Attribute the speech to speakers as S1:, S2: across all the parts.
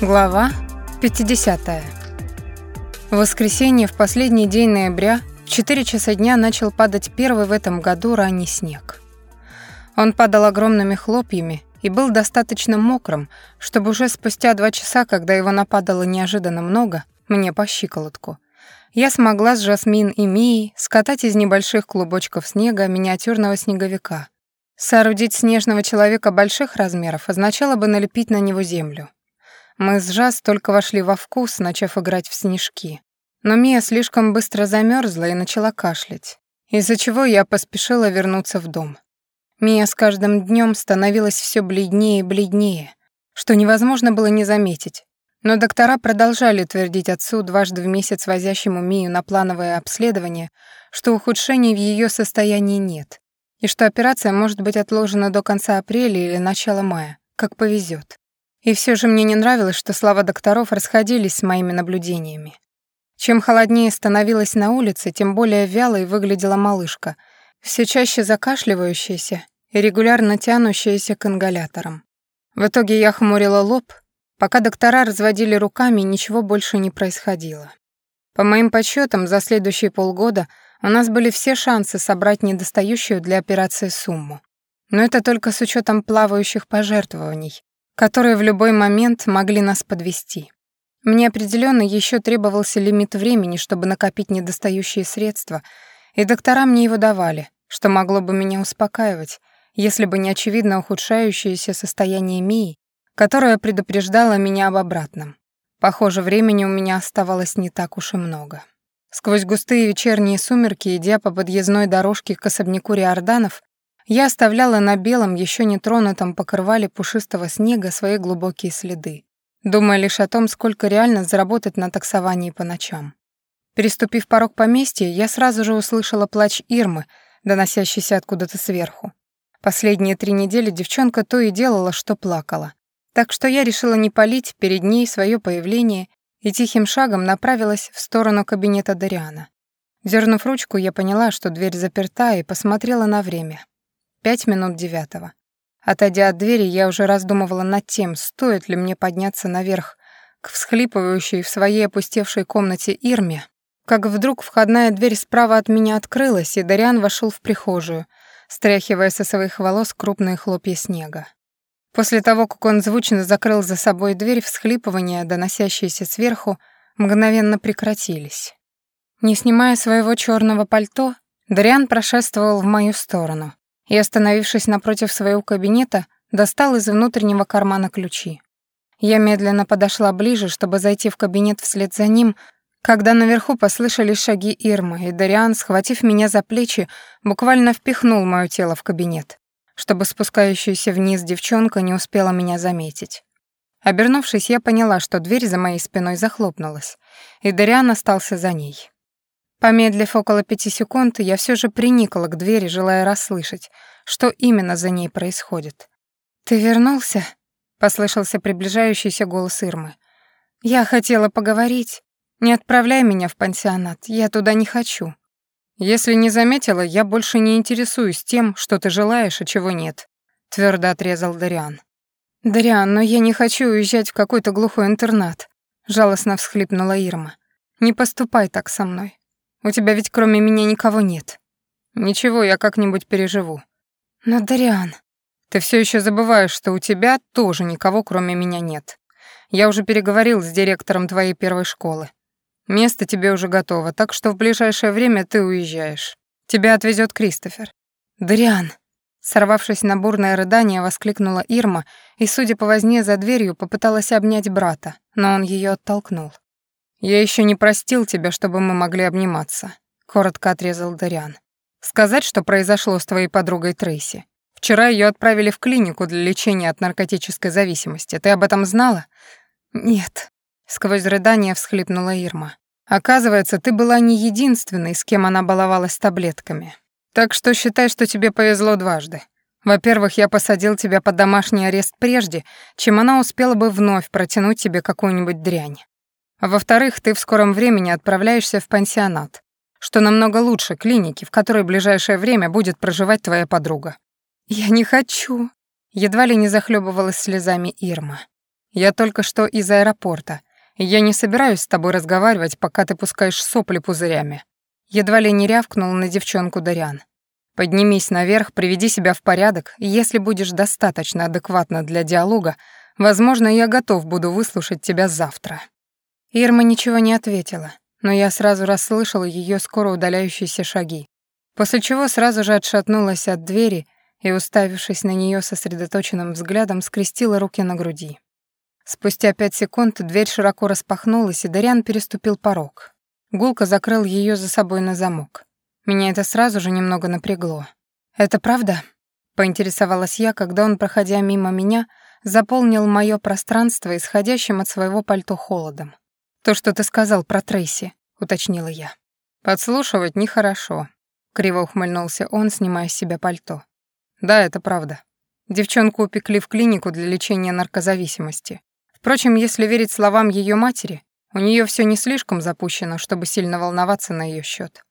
S1: Глава 50. В воскресенье, в последний день ноября, в 4 часа дня начал падать первый в этом году ранний снег. Он падал огромными хлопьями и был достаточно мокрым, чтобы уже спустя два часа, когда его нападало неожиданно много, мне по щиколотку, я смогла с Жасмин и Мией скатать из небольших клубочков снега миниатюрного снеговика. Соорудить снежного человека больших размеров означало бы налепить на него землю. Мы с Жас только вошли во вкус, начав играть в снежки. Но Мия слишком быстро замерзла и начала кашлять, из-за чего я поспешила вернуться в дом. Мия с каждым днем становилась все бледнее и бледнее, что невозможно было не заметить. Но доктора продолжали твердить отцу, дважды в месяц возящему Мию на плановое обследование, что ухудшений в ее состоянии нет, и что операция может быть отложена до конца апреля или начала мая, как повезет. И все же мне не нравилось, что слова докторов расходились с моими наблюдениями. Чем холоднее становилось на улице, тем более вялой выглядела малышка, все чаще закашливающаяся и регулярно тянущаяся к ингаляторам. В итоге я хмурила лоб, пока доктора разводили руками, ничего больше не происходило. По моим подсчетам, за следующие полгода у нас были все шансы собрать недостающую для операции сумму. Но это только с учетом плавающих пожертвований, которые в любой момент могли нас подвести. Мне определенно еще требовался лимит времени, чтобы накопить недостающие средства, и доктора мне его давали, что могло бы меня успокаивать, если бы не очевидно ухудшающееся состояние Мии, которое предупреждало меня об обратном. Похоже, времени у меня оставалось не так уж и много. Сквозь густые вечерние сумерки, идя по подъездной дорожке к особняку Риорданов, я оставляла на белом, еще не тронутом покрывале пушистого снега свои глубокие следы, думая лишь о том, сколько реально заработать на таксовании по ночам. Переступив порог поместья, я сразу же услышала плач Ирмы, доносящийся откуда-то сверху. Последние три недели девчонка то и делала, что плакала. Так что я решила не палить перед ней свое появление и тихим шагом направилась в сторону кабинета Дариана. Дернув ручку, я поняла, что дверь заперта, и посмотрела на время. Пять минут девятого. Отойдя от двери, я уже раздумывала над тем, стоит ли мне подняться наверх к всхлипывающей в своей опустевшей комнате Ирме, как вдруг входная дверь справа от меня открылась, и Дариан вошел в прихожую, стряхивая со своих волос крупные хлопья снега. После того, как он звучно закрыл за собой дверь, всхлипывания, доносящиеся сверху, мгновенно прекратились. Не снимая своего черного пальто, Дариан прошествовал в мою сторону, и, остановившись напротив своего кабинета, достал из внутреннего кармана ключи. Я медленно подошла ближе, чтобы зайти в кабинет вслед за ним, когда наверху послышались шаги Ирмы, и Дариан, схватив меня за плечи, буквально впихнул моё тело в кабинет, чтобы спускающаяся вниз девчонка не успела меня заметить. Обернувшись, я поняла, что дверь за моей спиной захлопнулась, и Дариан остался за ней. Помедлив около пяти секунд, я все же приникла к двери, желая расслышать, что именно за ней происходит. «Ты вернулся?» — послышался приближающийся голос Ирмы. «Я хотела поговорить. Не отправляй меня в пансионат, я туда не хочу». «Если не заметила, я больше не интересуюсь тем, что ты желаешь, а чего нет», — твердо отрезал Дариан. «Дариан, но я не хочу уезжать в какой-то глухой интернат», — жалостно всхлипнула Ирма. «Не поступай так со мной. У тебя ведь кроме меня никого нет. Ничего, я как-нибудь переживу. Но, Дариан, ты все еще забываешь, что у тебя тоже никого кроме меня нет. Я уже переговорил с директором твоей первой школы. Место тебе уже готово, так что в ближайшее время ты уезжаешь. Тебя отвезет Кристофер. Дариан, сорвавшись на бурное рыдание, воскликнула Ирма и, судя по возне за дверью, попыталась обнять брата, но он ее оттолкнул. «Я еще не простил тебя, чтобы мы могли обниматься», — коротко отрезал Дариан. «Сказать, что произошло с твоей подругой Трейси. Вчера ее отправили в клинику для лечения от наркотической зависимости. Ты об этом знала?» «Нет», — сквозь рыдание всхлипнула Ирма. «Оказывается, ты была не единственной, с кем она баловалась таблетками. Так что считай, что тебе повезло дважды. Во-первых, я посадил тебя под домашний арест прежде, чем она успела бы вновь протянуть тебе какую-нибудь дрянь. А во-вторых, ты в скором времени отправляешься в пансионат, что намного лучше клиники, в которой в ближайшее время будет проживать твоя подруга. Я не хочу. Едва ли не захлебывалась слезами Ирма. Я только что из аэропорта, я не собираюсь с тобой разговаривать, пока ты пускаешь сопли пузырями». Едва ли не рявкнул на девчонку Дариан. «Поднимись наверх, приведи себя в порядок, и если будешь достаточно адекватна для диалога, возможно, я готов буду выслушать тебя завтра». Ирма ничего не ответила, но я сразу расслышала ее скоро удаляющиеся шаги, после чего сразу же отшатнулась от двери и, уставившись на нее сосредоточенным взглядом, скрестила руки на груди. Спустя пять секунд дверь широко распахнулась, и Дариан переступил порог. Гулка закрыл ее за собой на замок. Меня это сразу же немного напрягло. «Это правда?» — поинтересовалась я, когда он, проходя мимо меня, заполнил мое пространство исходящим от своего пальто холодом. «То, что ты сказал про Трейси», — уточнила я. «Подслушивать нехорошо», — криво ухмыльнулся он, снимая с себя пальто. «Да, это правда. Девчонку упекли в клинику для лечения наркозависимости. Впрочем, если верить словам ее матери, у нее все не слишком запущено, чтобы сильно волноваться на ее счет.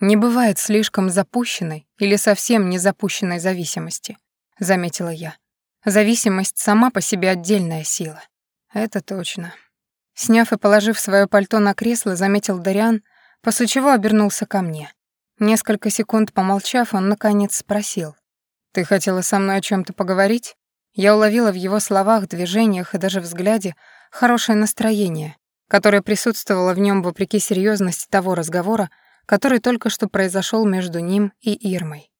S1: Не бывает слишком запущенной или совсем не запущенной зависимости, заметила я. Зависимость сама по себе отдельная сила. Это точно. Сняв и положив свое пальто на кресло, заметил Дариан, после чего обернулся ко мне. Несколько секунд помолчав, он наконец спросил: "Ты хотела со мной о чем то поговорить?" Я уловила в его словах, движениях и даже взгляде хорошее настроение, которое присутствовало в нем вопреки серьезности того разговора, который только что произошел между ним и Ирмой.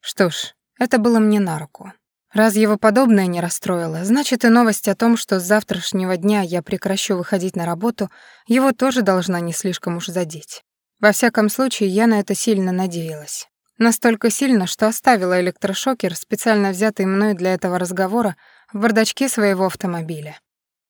S1: Что ж, это было мне на руку. Раз его подобное не расстроило, значит и новость о том, что с завтрашнего дня я прекращу выходить на работу, его тоже должна не слишком уж задеть. Во всяком случае, я на это сильно надеялась. Настолько сильно, что оставила электрошокер, специально взятый мной для этого разговора, в бардачке своего автомобиля.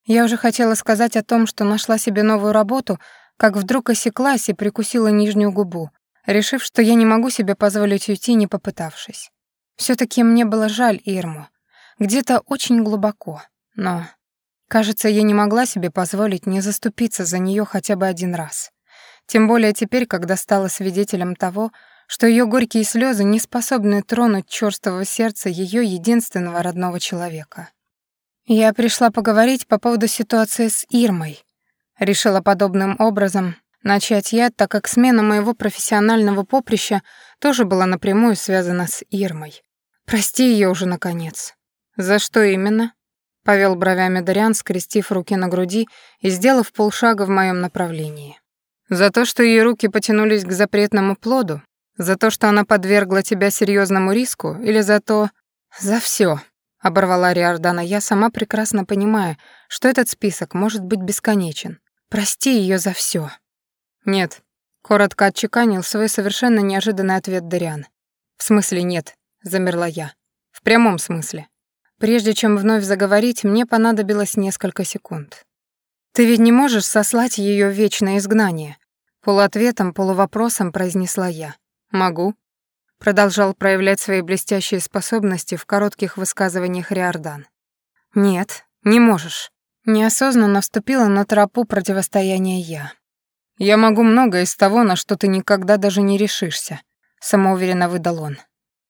S1: Я уже хотела сказать о том, что нашла себе новую работу, как вдруг осеклась и прикусила нижнюю губу, решив, что я не могу себе позволить уйти, не попытавшись. Все таки мне было жаль Ирму. Где-то очень глубоко. Но, кажется, я не могла себе позволить не заступиться за нее хотя бы один раз. Тем более теперь, когда стала свидетелем того, что ее горькие слезы не способны тронуть чёрствого сердца ее единственного родного человека. Я пришла поговорить по поводу ситуации с Ирмой. Решила подобным образом начать я, так как смена моего профессионального поприща тоже была напрямую связана с Ирмой. Прости ее уже, наконец. За что именно? Повел бровями Дариан, скрестив руки на груди и сделав полшага в моем направлении. За то, что ее руки потянулись к запретному плоду? За то, что она подвергла тебя серьезному риску? Или за то... За все, оборвала Риордана. Я сама прекрасно понимаю, что этот список может быть бесконечен. Прости ее за все. Нет, коротко отчеканил свой совершенно неожиданный ответ Дариан. В смысле нет, замерла я. В прямом смысле. Прежде чем вновь заговорить, мне понадобилось несколько секунд. Ты ведь не можешь сослать ее в вечное изгнание, полуответом, полувопросом произнесла я. Могу, продолжал проявлять свои блестящие способности в коротких высказываниях Риордан. Нет, не можешь. Неосознанно вступила на тропу противостояния я. «Я могу многое из того, на что ты никогда даже не решишься», — самоуверенно выдал он.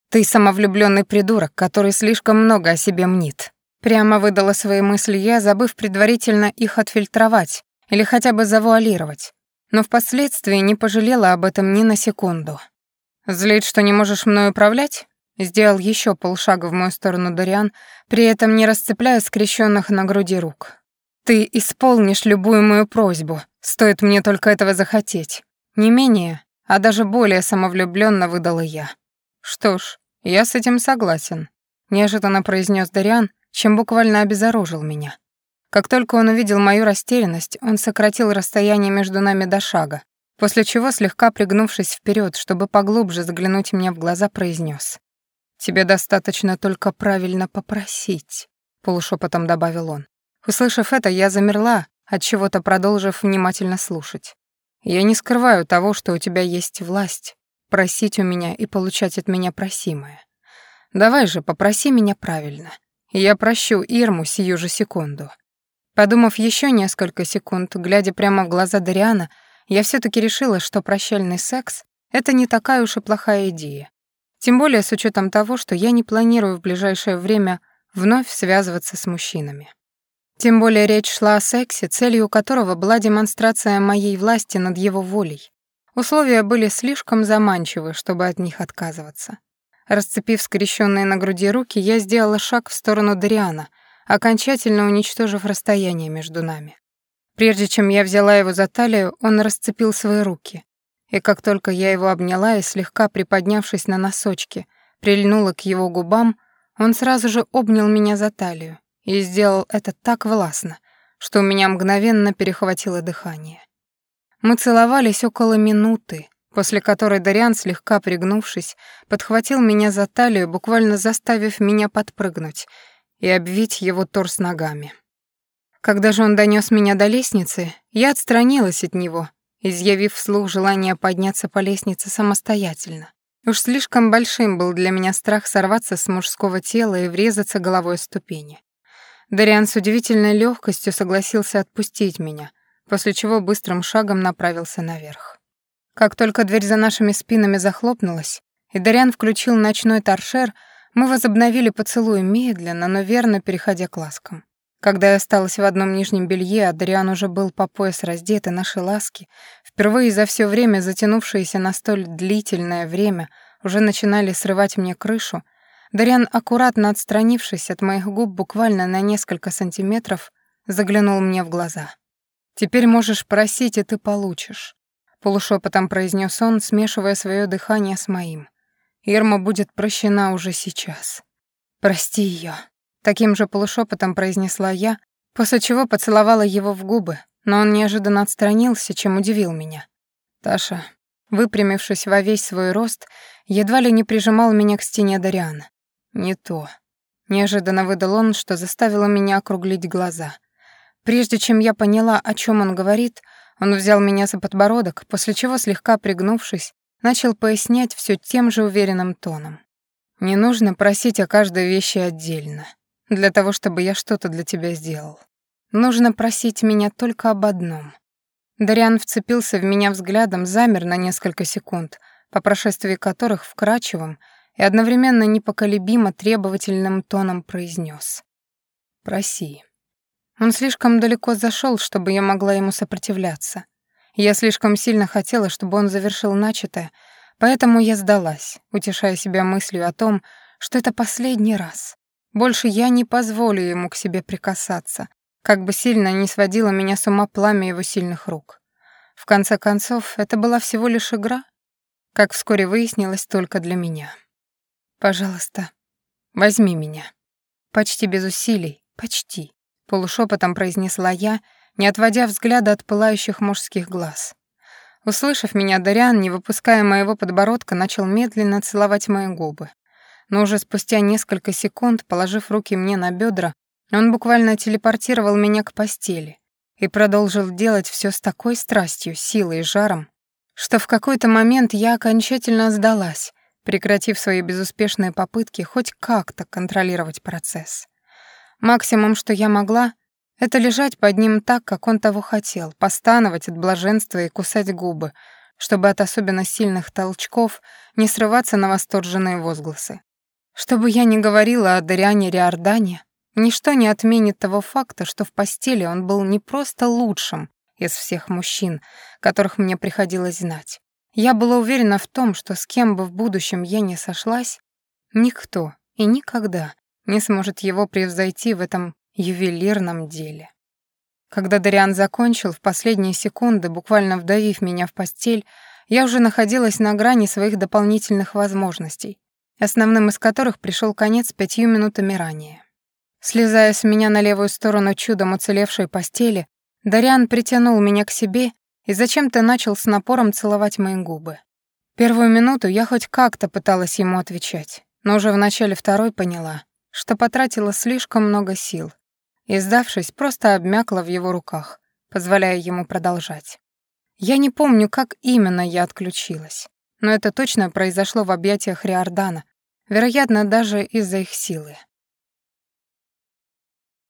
S1: «Ты самовлюбленный придурок, который слишком много о себе мнит». Прямо выдала свои мысли я, забыв предварительно их отфильтровать или хотя бы завуалировать, но впоследствии не пожалела об этом ни на секунду. «Злит, что не можешь мной управлять?» Сделал еще полшага в мою сторону Дориан, при этом не расцепляя скрещенных на груди рук. Ты исполнишь любую мою просьбу, стоит мне только этого захотеть. Не менее, а даже более самовлюбленно выдала я. Что ж, я с этим согласен, неожиданно произнес Дариан, чем буквально обезоружил меня. Как только он увидел мою растерянность, он сократил расстояние между нами до шага, после чего, слегка пригнувшись вперед, чтобы поглубже заглянуть мне в глаза, произнес: «Тебе достаточно только правильно попросить», — полушепотом добавил он. Услышав это, я замерла, от чего-то продолжив внимательно слушать. Я не скрываю того, что у тебя есть власть просить у меня и получать от меня просимое. Давай же, попроси меня правильно. Я прощу Ирму сию же секунду. Подумав еще несколько секунд, глядя прямо в глаза Дариана, я все таки решила, что прощальный секс — это не такая уж и плохая идея. Тем более с учетом того, что я не планирую в ближайшее время вновь связываться с мужчинами. Тем более речь шла о сексе, целью которого была демонстрация моей власти над его волей. Условия были слишком заманчивы, чтобы от них отказываться. Расцепив скрещенные на груди руки, я сделала шаг в сторону Дариана, окончательно уничтожив расстояние между нами. Прежде чем я взяла его за талию, он расцепил свои руки. И как только я его обняла и слегка приподнявшись на носочки, прильнула к его губам, он сразу же обнял меня за талию и сделал это так властно, что у меня мгновенно перехватило дыхание. Мы целовались около минуты, после которой Дариан, слегка пригнувшись, подхватил меня за талию, буквально заставив меня подпрыгнуть и обвить его торс ногами. Когда же он донес меня до лестницы, я отстранилась от него, изъявив вслух желание подняться по лестнице самостоятельно. Уж слишком большим был для меня страх сорваться с мужского тела и врезаться головой в ступени. Дариан с удивительной легкостью согласился отпустить меня, после чего быстрым шагом направился наверх. Как только дверь за нашими спинами захлопнулась, и Дариан включил ночной торшер, мы возобновили поцелуй медленно, но верно переходя к ласкам. Когда я осталась в одном нижнем белье, а Дариан уже был по пояс раздет, и наши ласки, впервые за все время затянувшиеся на столь длительное время, уже начинали срывать мне крышу, Дариан, аккуратно отстранившись от моих губ буквально на несколько сантиметров, заглянул мне в глаза. «Теперь можешь просить, и ты получишь», — полушепотом произнес он, смешивая свое дыхание с моим. «Ирма будет прощена уже сейчас. Прости ее. таким же полушепотом произнесла я, после чего поцеловала его в губы, но он неожиданно отстранился, чем удивил меня. Таша, выпрямившись во весь свой рост, едва ли не прижимал меня к стене Дариана. Не то. Неожиданно выдал он, что заставило меня округлить глаза. Прежде чем я поняла, о чем он говорит, он взял меня за подбородок, после чего, слегка пригнувшись, начал пояснять все тем же уверенным тоном. «Не нужно просить о каждой вещи отдельно, для того, чтобы я что-то для тебя сделал. Нужно просить меня только об одном». Дариан вцепился в меня взглядом, замер на несколько секунд, по прошествии которых вкрадчивым, и одновременно непоколебимо требовательным тоном произнес: «Проси». Он слишком далеко зашел, чтобы я могла ему сопротивляться. Я слишком сильно хотела, чтобы он завершил начатое, поэтому я сдалась, утешая себя мыслью о том, что это последний раз. Больше я не позволю ему к себе прикасаться, как бы сильно не сводило меня с ума пламя его сильных рук. В конце концов, это была всего лишь игра, как вскоре выяснилось только для меня. Пожалуйста, возьми меня. Почти без усилий, почти, полушепотом произнесла я, не отводя взгляда от пылающих мужских глаз. Услышав меня, Дариан, не выпуская моего подбородка, начал медленно целовать мои губы. Но уже спустя несколько секунд, положив руки мне на бедра, он буквально телепортировал меня к постели и продолжил делать все с такой страстью, силой и жаром, что в какой-то момент я окончательно сдалась, прекратив свои безуспешные попытки хоть как-то контролировать процесс. Максимум, что я могла, это лежать под ним так, как он того хотел, постановать от блаженства и кусать губы, чтобы от особенно сильных толчков не срываться на восторженные возгласы. Что бы я ни говорила о Дариане Риордане, ничто не отменит того факта, что в постели он был не просто лучшим из всех мужчин, которых мне приходилось знать. Я была уверена в том, что с кем бы в будущем я не сошлась, никто и никогда не сможет его превзойти в этом ювелирном деле. Когда Дариан закончил, в последние секунды, буквально вдавив меня в постель, я уже находилась на грани своих дополнительных возможностей, основным из которых пришел конец пятью минутами ранее. Слезая с меня на левую сторону чудом уцелевшей постели, Дариан притянул меня к себе и зачем-то начал с напором целовать мои губы. Первую минуту я хоть как-то пыталась ему отвечать, но уже в начале второй поняла, что потратила слишком много сил и, сдавшись, просто обмякла в его руках, позволяя ему продолжать. Я не помню, как именно я отключилась, но это точно произошло в объятиях Риордана, вероятно, даже из-за их силы.